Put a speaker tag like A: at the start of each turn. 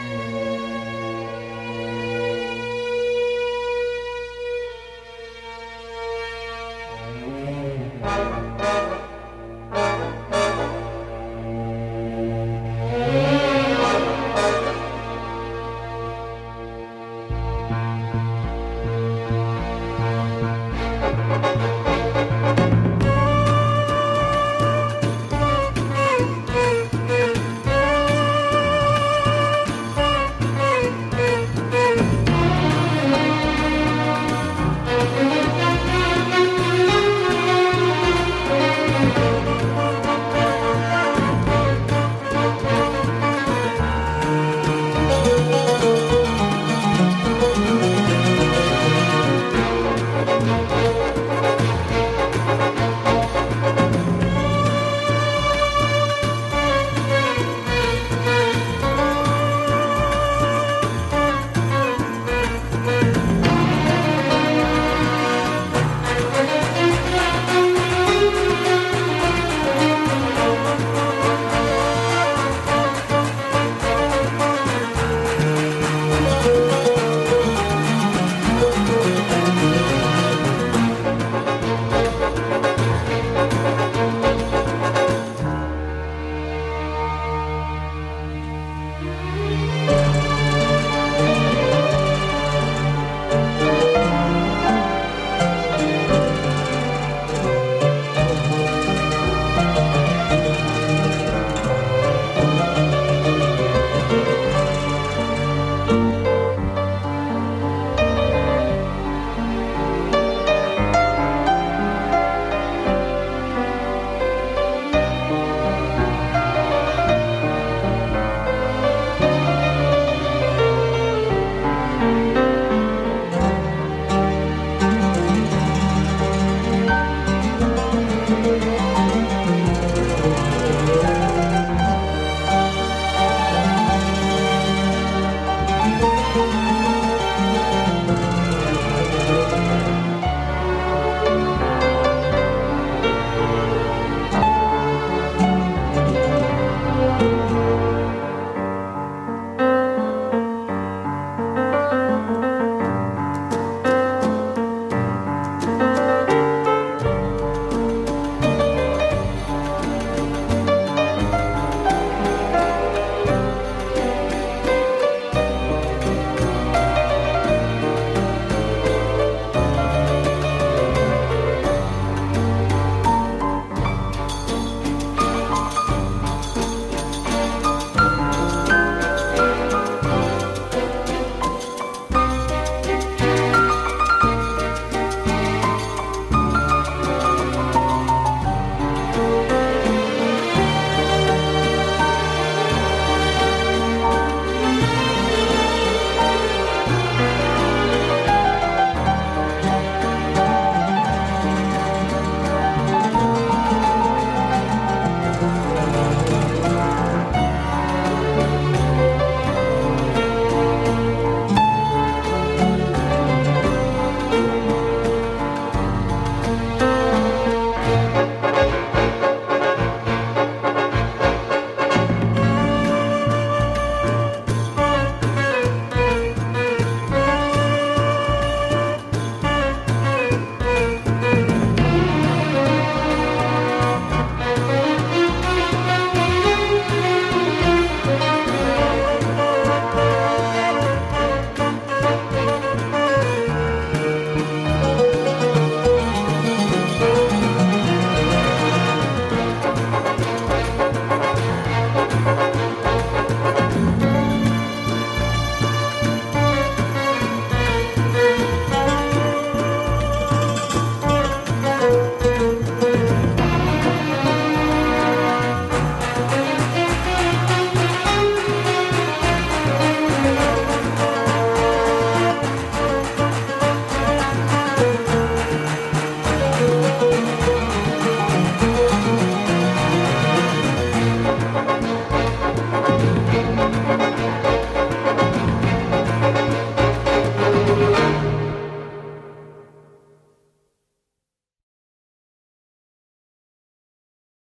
A: Música hum.